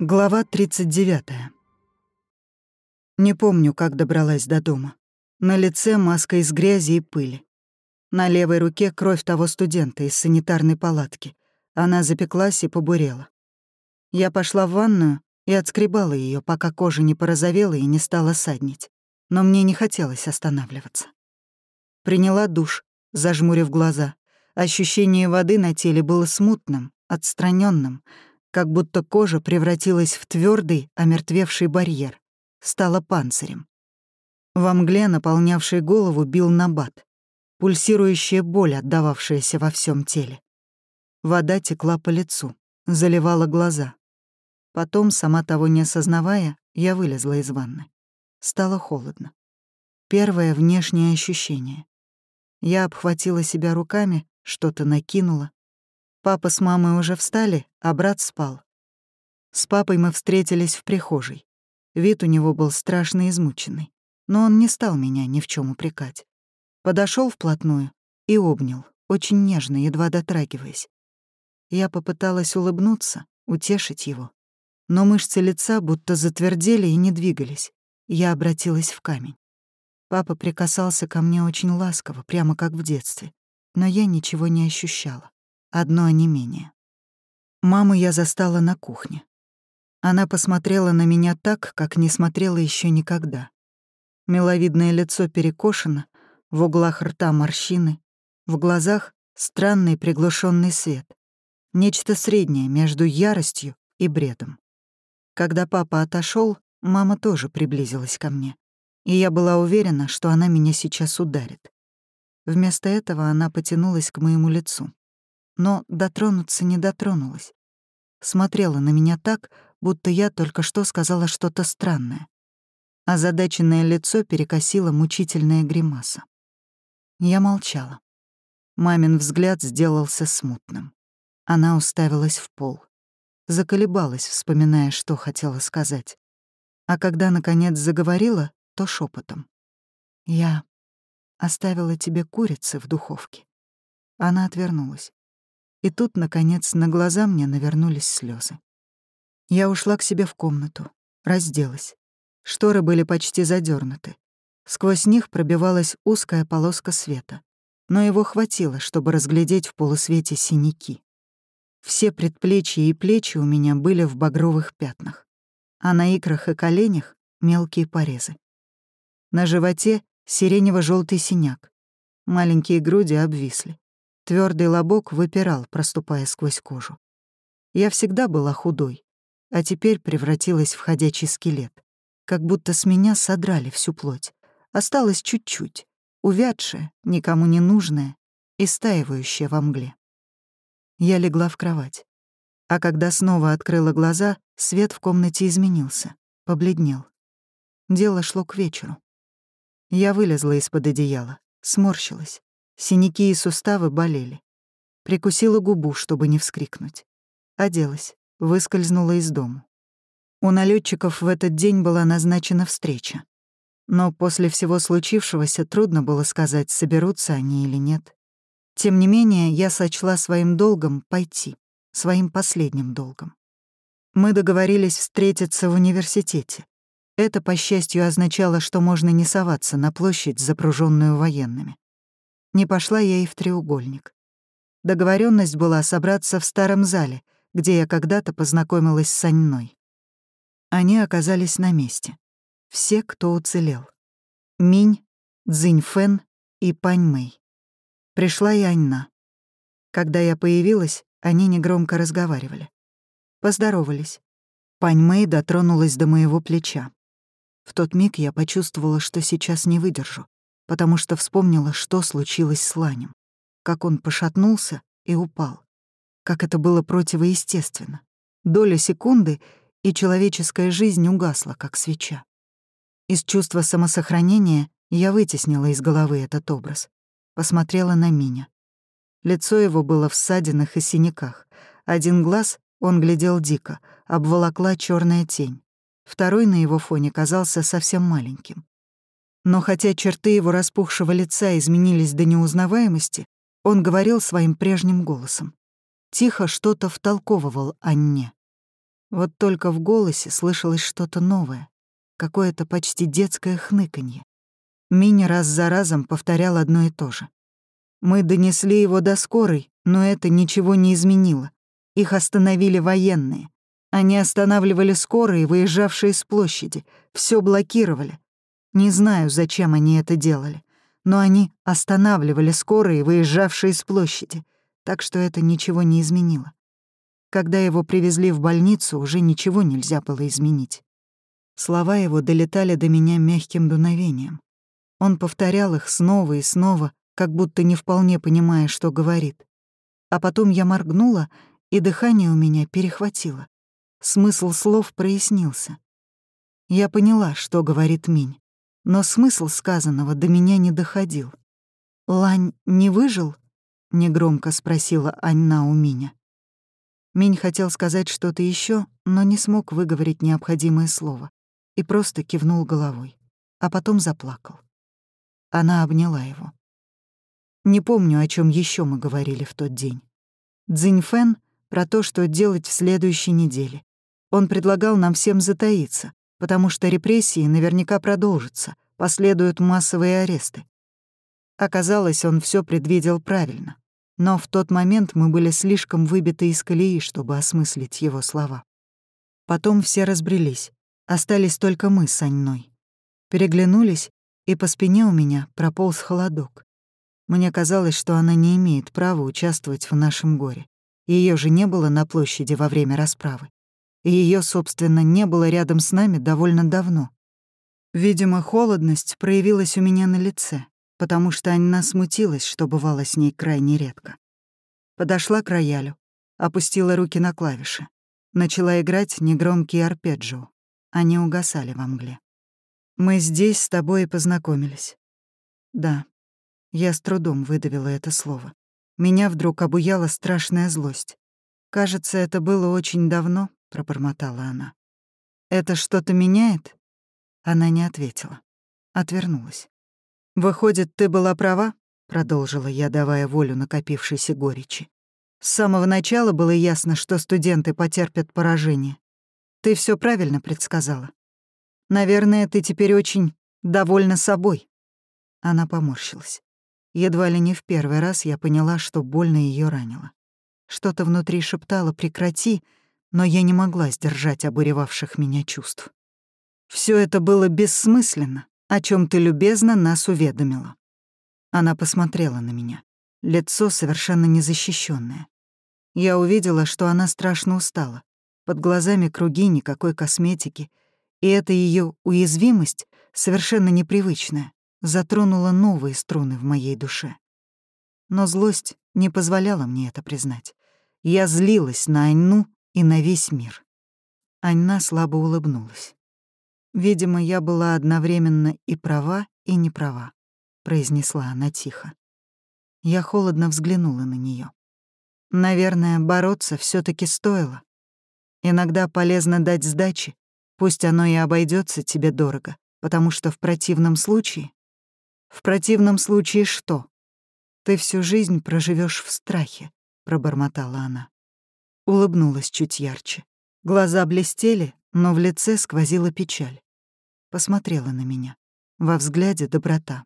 Глава 39. Не помню, как добралась до дома. На лице маска из грязи и пыли. На левой руке кровь того студента из санитарной палатки. Она запеклась и побурела. Я пошла в ванную и отскребала ее, пока кожа не порозовела и не стала саднить. Но мне не хотелось останавливаться. Приняла душ, зажмурив глаза. Ощущение воды на теле было смутным, отстраненным, как будто кожа превратилась в твердый, омертвевший барьер, стала панцирем. Во мгле, наполнявшей голову, бил набат, пульсирующая боль, отдававшаяся во всем теле. Вода текла по лицу, заливала глаза. Потом, сама того не осознавая, я вылезла из ванны. Стало холодно. Первое внешнее ощущение. Я обхватила себя руками, что-то накинула, Папа с мамой уже встали, а брат спал. С папой мы встретились в прихожей. Вид у него был страшно измученный, но он не стал меня ни в чем упрекать. Подошел вплотную и обнял, очень нежно, едва дотрагиваясь. Я попыталась улыбнуться, утешить его. Но мышцы лица будто затвердели и не двигались. Я обратилась в камень. Папа прикасался ко мне очень ласково, прямо как в детстве, но я ничего не ощущала одно онемение. Маму я застала на кухне. Она посмотрела на меня так, как не смотрела еще никогда. Миловидное лицо перекошено, в углах рта морщины, в глазах странный приглушенный свет. Нечто среднее между яростью и бредом. Когда папа отошел, мама тоже приблизилась ко мне, и я была уверена, что она меня сейчас ударит. Вместо этого она потянулась к моему лицу но дотронуться не дотронулась. Смотрела на меня так, будто я только что сказала что-то странное. Озадаченное лицо перекосило мучительная гримаса. Я молчала. Мамин взгляд сделался смутным. Она уставилась в пол. Заколебалась, вспоминая, что хотела сказать. А когда, наконец, заговорила, то шепотом. «Я оставила тебе курицы в духовке». Она отвернулась. И тут, наконец, на глаза мне навернулись слезы. Я ушла к себе в комнату, разделась. Шторы были почти задернуты. Сквозь них пробивалась узкая полоска света. Но его хватило, чтобы разглядеть в полусвете синяки. Все предплечья и плечи у меня были в багровых пятнах, а на икрах и коленях — мелкие порезы. На животе — сиренево желтый синяк. Маленькие груди обвисли. Твердый лобок выпирал, проступая сквозь кожу. Я всегда была худой, а теперь превратилась в ходячий скелет. Как будто с меня содрали всю плоть. Осталось чуть-чуть, увядшая, никому не нужная, истаивающая во мгле. Я легла в кровать. А когда снова открыла глаза, свет в комнате изменился, побледнел. Дело шло к вечеру. Я вылезла из-под одеяла, сморщилась. Синяки и суставы болели. Прикусила губу, чтобы не вскрикнуть. Оделась, выскользнула из дома. У налетчиков в этот день была назначена встреча. Но после всего случившегося трудно было сказать, соберутся они или нет. Тем не менее, я сочла своим долгом пойти, своим последним долгом. Мы договорились встретиться в университете. Это, по счастью, означало, что можно не соваться на площадь, запруженную военными. Не пошла я и в треугольник. Договоренность была собраться в старом зале, где я когда-то познакомилась с Аньной. Они оказались на месте. Все, кто уцелел. Минь, Цзиньфэн и Пань Мэй. Пришла и Аньна. Когда я появилась, они негромко разговаривали. Поздоровались. Пань Мэй дотронулась до моего плеча. В тот миг я почувствовала, что сейчас не выдержу потому что вспомнила, что случилось с Ланем, как он пошатнулся и упал, как это было противоестественно. Доля секунды, и человеческая жизнь угасла, как свеча. Из чувства самосохранения я вытеснила из головы этот образ, посмотрела на меня. Лицо его было в ссадинах и синяках. Один глаз он глядел дико, обволокла черная тень. Второй на его фоне казался совсем маленьким. Но хотя черты его распухшего лица изменились до неузнаваемости, он говорил своим прежним голосом. Тихо что-то втолковывал Анне. Вот только в голосе слышалось что-то новое, какое-то почти детское хныканье. Мини раз за разом повторял одно и то же. Мы донесли его до скорой, но это ничего не изменило. Их остановили военные. Они останавливали скорые, выезжавшие с площади, все блокировали. Не знаю, зачем они это делали, но они останавливали скорые, выезжавшие с площади, так что это ничего не изменило. Когда его привезли в больницу, уже ничего нельзя было изменить. Слова его долетали до меня мягким дуновением. Он повторял их снова и снова, как будто не вполне понимая, что говорит. А потом я моргнула, и дыхание у меня перехватило. Смысл слов прояснился. Я поняла, что говорит Минь, но смысл сказанного до меня не доходил. «Лань не выжил?» — негромко спросила Анна у Миня. Минь хотел сказать что-то еще, но не смог выговорить необходимое слово и просто кивнул головой, а потом заплакал. Она обняла его. Не помню, о чем еще мы говорили в тот день. Цзиньфэн про то, что делать в следующей неделе. Он предлагал нам всем затаиться, потому что репрессии наверняка продолжатся, последуют массовые аресты. Оказалось, он все предвидел правильно. Но в тот момент мы были слишком выбиты из колеи, чтобы осмыслить его слова. Потом все разбрелись. Остались только мы с Аньной. Переглянулись, и по спине у меня прополз холодок. Мне казалось, что она не имеет права участвовать в нашем горе. Ее же не было на площади во время расправы. И ее, собственно, не было рядом с нами довольно давно. Видимо, холодность проявилась у меня на лице, потому что Анна смутилась, что бывало с ней крайне редко. Подошла к роялю, опустила руки на клавиши. Начала играть негромкие арпеджио. Они угасали во мгле. «Мы здесь с тобой и познакомились». «Да, я с трудом выдавила это слово. Меня вдруг обуяла страшная злость. «Кажется, это было очень давно», — пробормотала она. «Это что-то меняет?» Она не ответила. Отвернулась. «Выходит, ты была права?» — продолжила я, давая волю накопившейся горечи. «С самого начала было ясно, что студенты потерпят поражение. Ты все правильно предсказала. Наверное, ты теперь очень довольна собой». Она поморщилась. Едва ли не в первый раз я поняла, что больно ее ранило. Что-то внутри шептало «прекрати», но я не могла сдержать обуревавших меня чувств. Все это было бессмысленно, о чем ты любезно нас уведомила. Она посмотрела на меня. Лицо совершенно незащищенное. Я увидела, что она страшно устала. Под глазами круги, никакой косметики. И эта ее уязвимость совершенно непривычная затронула новые струны в моей душе. Но злость не позволяла мне это признать. Я злилась на Аньну и на весь мир. Аньна слабо улыбнулась. «Видимо, я была одновременно и права, и не права», — произнесла она тихо. Я холодно взглянула на нее. Наверное, бороться все таки стоило. Иногда полезно дать сдачи, пусть оно и обойдется тебе дорого, потому что в противном случае в противном случае что? Ты всю жизнь проживешь в страхе, пробормотала она. Улыбнулась чуть ярче. Глаза блестели, но в лице сквозила печаль. Посмотрела на меня. Во взгляде доброта.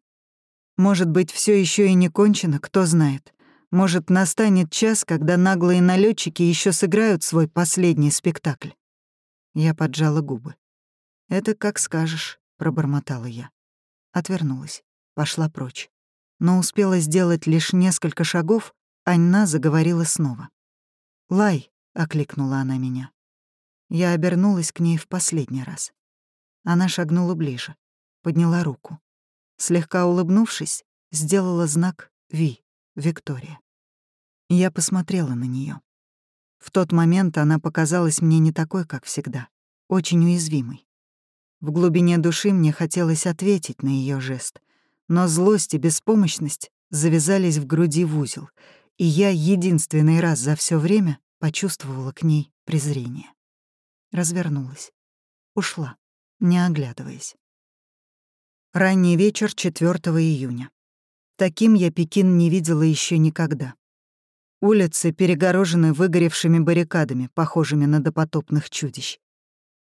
Может быть, все еще и не кончено, кто знает. Может, настанет час, когда наглые налетчики еще сыграют свой последний спектакль. Я поджала губы. «Это как скажешь», — пробормотала я. Отвернулась пошла прочь. Но успела сделать лишь несколько шагов, Аньна заговорила снова. «Лай!» — окликнула она меня. Я обернулась к ней в последний раз. Она шагнула ближе, подняла руку. Слегка улыбнувшись, сделала знак «Ви» — Виктория. Я посмотрела на нее. В тот момент она показалась мне не такой, как всегда, очень уязвимой. В глубине души мне хотелось ответить на ее жест, но злость и беспомощность завязались в груди в узел, и я единственный раз за все время почувствовала к ней презрение. Развернулась. Ушла, не оглядываясь. Ранний вечер 4 июня. Таким я Пекин не видела еще никогда. Улицы перегорожены выгоревшими баррикадами, похожими на допотопных чудищ.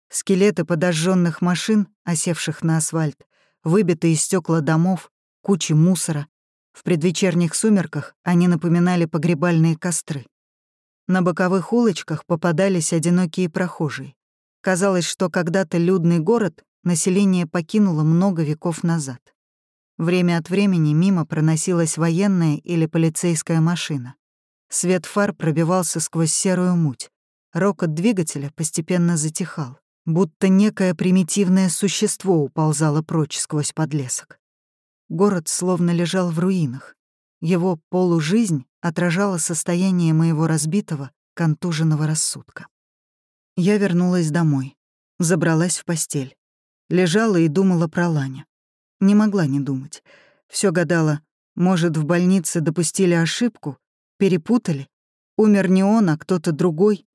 Скелеты подожженных машин, осевших на асфальт, выбитые стекла домов, кучи мусора. В предвечерних сумерках они напоминали погребальные костры. На боковых улочках попадались одинокие прохожие. Казалось, что когда-то людный город население покинуло много веков назад. Время от времени мимо проносилась военная или полицейская машина. Свет фар пробивался сквозь серую муть. Рокот двигателя постепенно затихал, будто некое примитивное существо уползало прочь сквозь подлесок. Город словно лежал в руинах. Его полужизнь отражала состояние моего разбитого, контуженного рассудка. Я вернулась домой, забралась в постель. Лежала и думала про Ланя. Не могла не думать. Все гадала, может, в больнице допустили ошибку, перепутали, умер не он, а кто-то другой.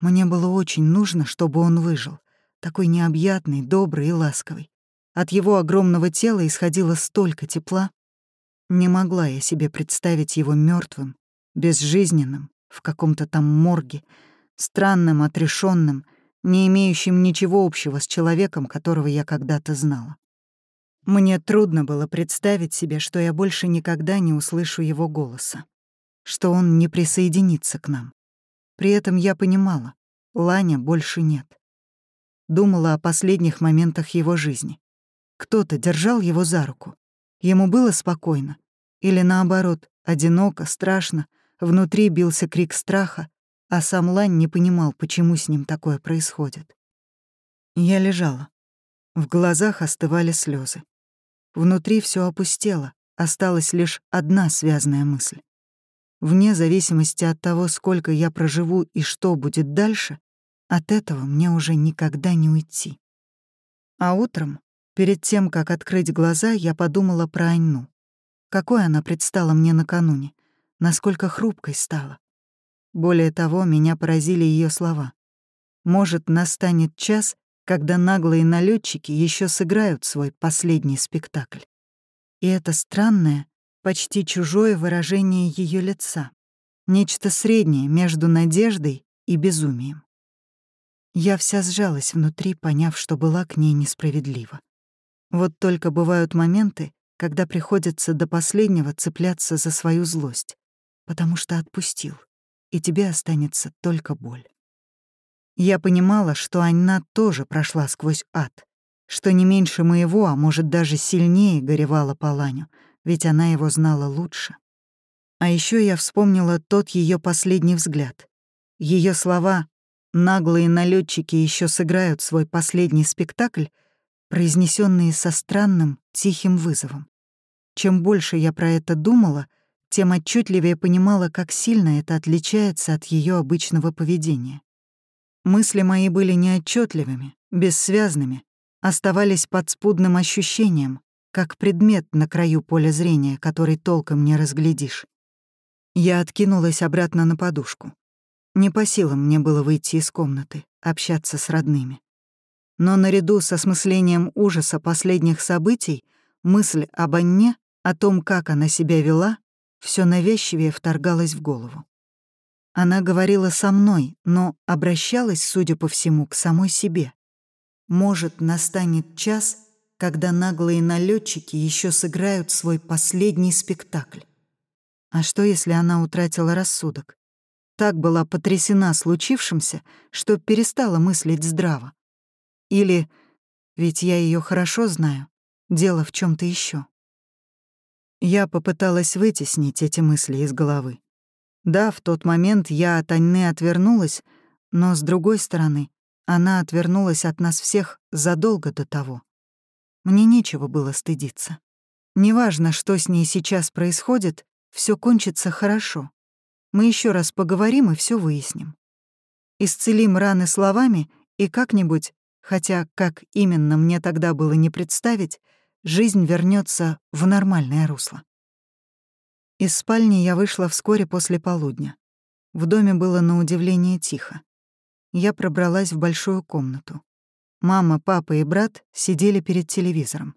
Мне было очень нужно, чтобы он выжил, такой необъятный, добрый и ласковый. От его огромного тела исходило столько тепла. Не могла я себе представить его мертвым, безжизненным, в каком-то там морге, странным, отрешенным, не имеющим ничего общего с человеком, которого я когда-то знала. Мне трудно было представить себе, что я больше никогда не услышу его голоса, что он не присоединится к нам. При этом я понимала, Ланя больше нет. Думала о последних моментах его жизни. Кто-то держал его за руку. Ему было спокойно. Или наоборот, одиноко, страшно, внутри бился крик страха, а сам Лань не понимал, почему с ним такое происходит. Я лежала. В глазах остывали слезы. Внутри все опустело, осталась лишь одна связанная мысль. Вне зависимости от того, сколько я проживу и что будет дальше, от этого мне уже никогда не уйти. А утром, перед тем, как открыть глаза, я подумала про Анну. Какой она предстала мне накануне, насколько хрупкой стала. Более того, меня поразили ее слова. Может, настанет час, когда наглые налетчики еще сыграют свой последний спектакль. И это странное, почти чужое выражение ее лица. Нечто среднее между надеждой и безумием. Я вся сжалась внутри, поняв, что была к ней несправедлива. Вот только бывают моменты, когда приходится до последнего цепляться за свою злость, потому что отпустил и тебе останется только боль. Я понимала, что Анна тоже прошла сквозь ад, что не меньше моего, а может даже сильнее горевала по Ланю, ведь она его знала лучше. А еще я вспомнила тот ее последний взгляд. Ее слова «наглые налетчики еще сыграют свой последний спектакль», произнесенные со странным, тихим вызовом. Чем больше я про это думала, тем отчетливее понимала, как сильно это отличается от ее обычного поведения. Мысли мои были неотчетливыми, бессвязными, оставались подспудным ощущением, как предмет на краю поля зрения, который толком не разглядишь. Я откинулась обратно на подушку. Не по силам мне было выйти из комнаты, общаться с родными. Но наряду с осмыслением ужаса последних событий мысль об Анне, о том, как она себя вела, все навязчивее вторгалась в голову. Она говорила со мной, но обращалась, судя по всему, к самой себе. Может, настанет час, когда наглые налетчики еще сыграют свой последний спектакль. А что, если она утратила рассудок? Так была потрясена случившимся, что перестала мыслить здраво. Или, ведь я ее хорошо знаю, дело в чем то еще. Я попыталась вытеснить эти мысли из головы. Да, в тот момент я от Анны отвернулась, но, с другой стороны, она отвернулась от нас всех задолго до того. Мне нечего было стыдиться. Неважно, что с ней сейчас происходит, все кончится хорошо. Мы еще раз поговорим и все выясним. Исцелим раны словами и как-нибудь, хотя как именно мне тогда было не представить, жизнь вернется в нормальное русло. Из спальни я вышла вскоре после полудня. В доме было на удивление тихо. Я пробралась в большую комнату. Мама, папа и брат сидели перед телевизором.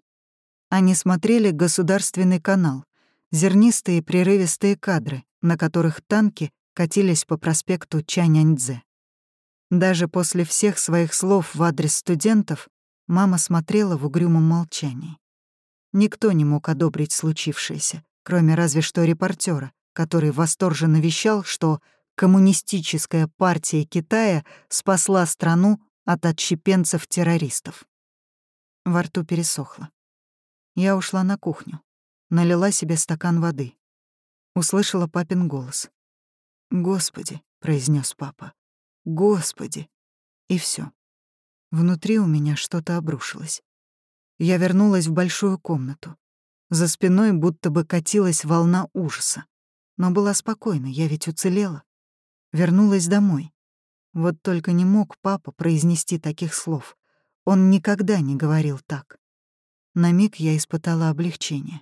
Они смотрели государственный канал, зернистые прерывистые кадры, на которых танки катились по проспекту Чаняньцзе. Даже после всех своих слов в адрес студентов мама смотрела в угрюмом молчании. Никто не мог одобрить случившееся, кроме разве что репортера, который восторженно вещал, что коммунистическая партия Китая спасла страну от отщепенцев-террористов. Во рту пересохло. Я ушла на кухню, налила себе стакан воды. Услышала папин голос. «Господи», — произнес папа, — «Господи». И все. Внутри у меня что-то обрушилось. Я вернулась в большую комнату. За спиной будто бы катилась волна ужаса. Но была спокойна, я ведь уцелела. Вернулась домой. Вот только не мог папа произнести таких слов. Он никогда не говорил так. На миг я испытала облегчение.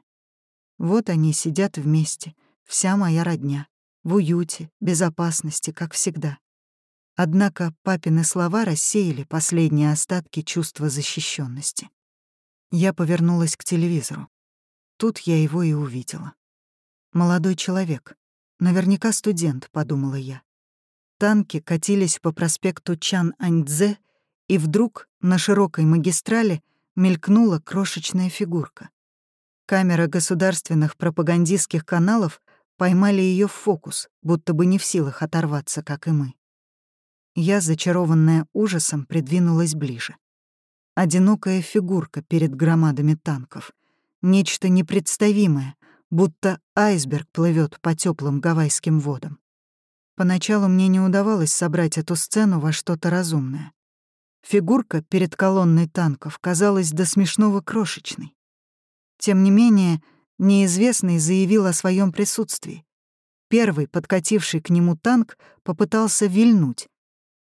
Вот они сидят вместе, вся моя родня, в уюте, безопасности, как всегда. Однако папины слова рассеяли последние остатки чувства защищенности. Я повернулась к телевизору. Тут я его и увидела. Молодой человек. Наверняка студент, подумала я. Танки катились по проспекту Чан-Аньцзе, и вдруг на широкой магистрали — мелькнула крошечная фигурка. Камера государственных пропагандистских каналов поймали ее в фокус, будто бы не в силах оторваться, как и мы. Я, зачарованная ужасом, придвинулась ближе. Одинокая фигурка перед громадами танков. Нечто непредставимое, будто айсберг плывет по теплым гавайским водам. Поначалу мне не удавалось собрать эту сцену во что-то разумное. Фигурка перед колонной танков казалась до смешного крошечной. Тем не менее, неизвестный заявил о своем присутствии. Первый, подкативший к нему танк, попытался вильнуть,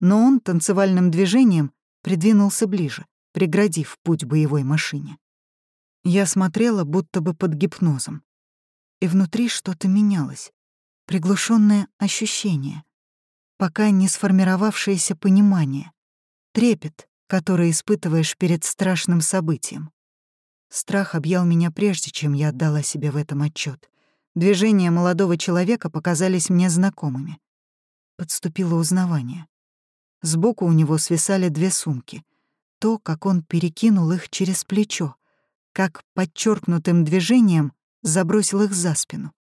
но он танцевальным движением придвинулся ближе, преградив путь боевой машине. Я смотрела будто бы под гипнозом. И внутри что-то менялось. Приглушенное ощущение. Пока не сформировавшееся понимание трепет, который испытываешь перед страшным событием. Страх объял меня прежде, чем я отдала себе в этом отчет. Движения молодого человека показались мне знакомыми. Подступило узнавание. Сбоку у него свисали две сумки. То, как он перекинул их через плечо, как подчеркнутым движением забросил их за спину.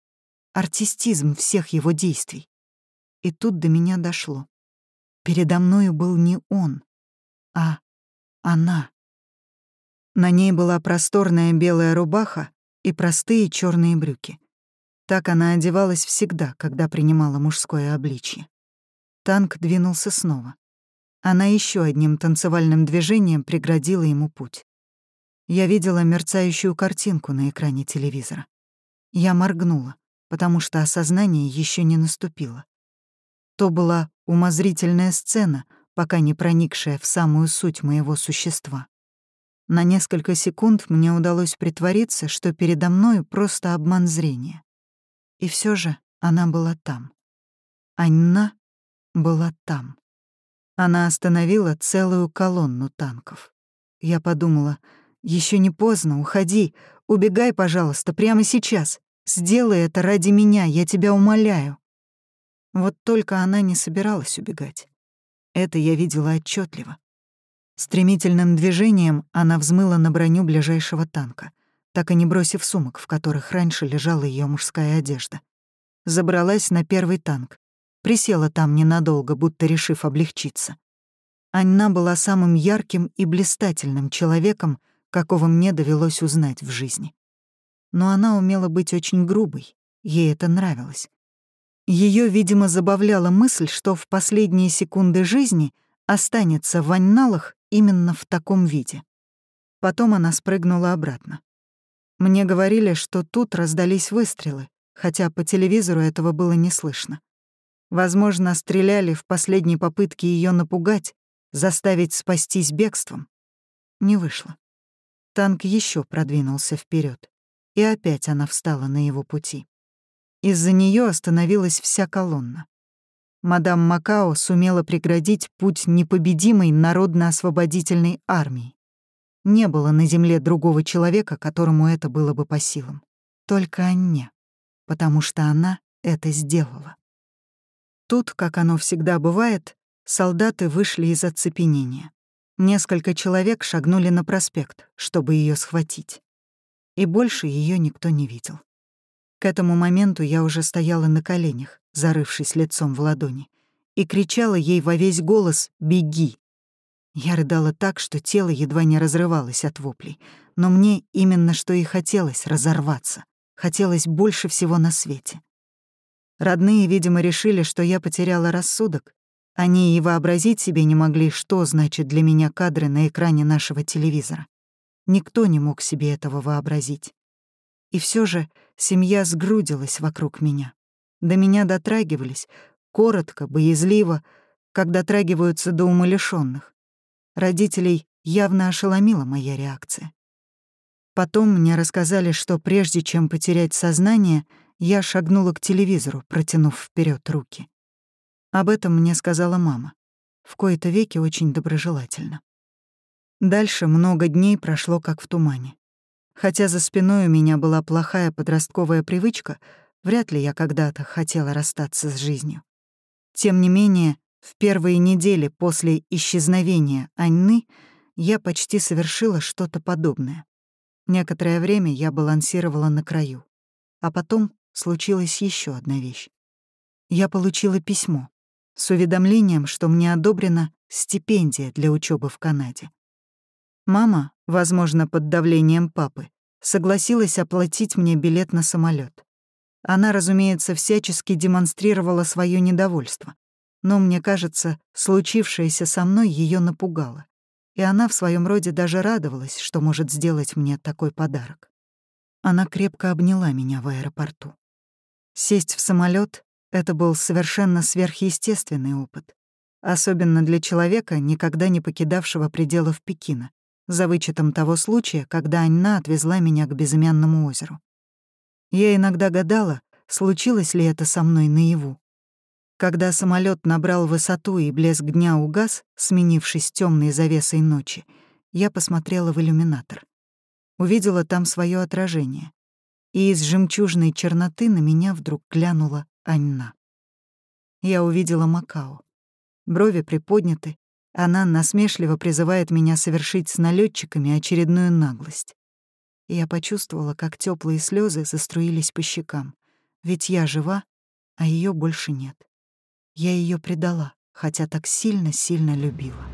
Артистизм всех его действий. И тут до меня дошло. Передо мною был не он, а она. На ней была просторная белая рубаха и простые черные брюки. Так она одевалась всегда, когда принимала мужское обличье. Танк двинулся снова. Она еще одним танцевальным движением преградила ему путь. Я видела мерцающую картинку на экране телевизора. Я моргнула, потому что осознание еще не наступило. То была умозрительная сцена, пока не проникшая в самую суть моего существа. На несколько секунд мне удалось притвориться, что передо мной просто обман зрения. И все же она была там. Анна была там. Она остановила целую колонну танков. Я подумала, еще не поздно, уходи, убегай, пожалуйста, прямо сейчас. Сделай это ради меня, я тебя умоляю. Вот только она не собиралась убегать. Это я видела отчетливо. Стремительным движением она взмыла на броню ближайшего танка, так и не бросив сумок, в которых раньше лежала ее мужская одежда. Забралась на первый танк, присела там ненадолго, будто решив облегчиться. Анна была самым ярким и блистательным человеком, какого мне довелось узнать в жизни. Но она умела быть очень грубой, ей это нравилось. Ее, видимо, забавляла мысль, что в последние секунды жизни останется в анналах именно в таком виде. Потом она спрыгнула обратно. Мне говорили, что тут раздались выстрелы, хотя по телевизору этого было не слышно. Возможно, стреляли в последней попытке ее напугать, заставить спастись бегством. Не вышло. Танк еще продвинулся вперед, и опять она встала на его пути. Из-за нее остановилась вся колонна. Мадам Макао сумела преградить путь непобедимой народно-освободительной армии. Не было на земле другого человека, которому это было бы по силам. Только Анне, потому что она это сделала. Тут, как оно всегда бывает, солдаты вышли из оцепенения. Несколько человек шагнули на проспект, чтобы ее схватить. И больше ее никто не видел. К этому моменту я уже стояла на коленях, зарывшись лицом в ладони, и кричала ей во весь голос «Беги!». Я рыдала так, что тело едва не разрывалось от воплей, но мне именно что и хотелось разорваться. Хотелось больше всего на свете. Родные, видимо, решили, что я потеряла рассудок. Они и вообразить себе не могли, что значит для меня кадры на экране нашего телевизора. Никто не мог себе этого вообразить. И все же семья сгрудилась вокруг меня. До меня дотрагивались, коротко, боязливо, как дотрагиваются до умалишённых. Родителей явно ошеломила моя реакция. Потом мне рассказали, что прежде чем потерять сознание, я шагнула к телевизору, протянув вперед руки. Об этом мне сказала мама. В кои-то веки очень доброжелательно. Дальше много дней прошло как в тумане. Хотя за спиной у меня была плохая подростковая привычка, вряд ли я когда-то хотела расстаться с жизнью. Тем не менее, в первые недели после исчезновения Анны я почти совершила что-то подобное. Некоторое время я балансировала на краю. А потом случилась еще одна вещь. Я получила письмо с уведомлением, что мне одобрена стипендия для учебы в Канаде. Мама, возможно, под давлением папы, согласилась оплатить мне билет на самолет. Она, разумеется, всячески демонстрировала свое недовольство но мне кажется, случившееся со мной ее напугало, и она в своем роде даже радовалась, что может сделать мне такой подарок. Она крепко обняла меня в аэропорту. Сесть в самолет это был совершенно сверхъестественный опыт, особенно для человека, никогда не покидавшего пределов Пекина, за вычетом того случая, когда Анна отвезла меня к безымянному озеру. Я иногда гадала, случилось ли это со мной наяву. Когда самолет набрал высоту и блеск дня угас, сменившись темной завесой ночи, я посмотрела в иллюминатор. Увидела там свое отражение. И из жемчужной черноты на меня вдруг глянула Анна. Я увидела Макао. Брови приподняты, она насмешливо призывает меня совершить с налетчиками очередную наглость. Я почувствовала, как теплые слезы заструились по щекам. Ведь я жива, а ее больше нет. Я ее предала, хотя так сильно-сильно любила.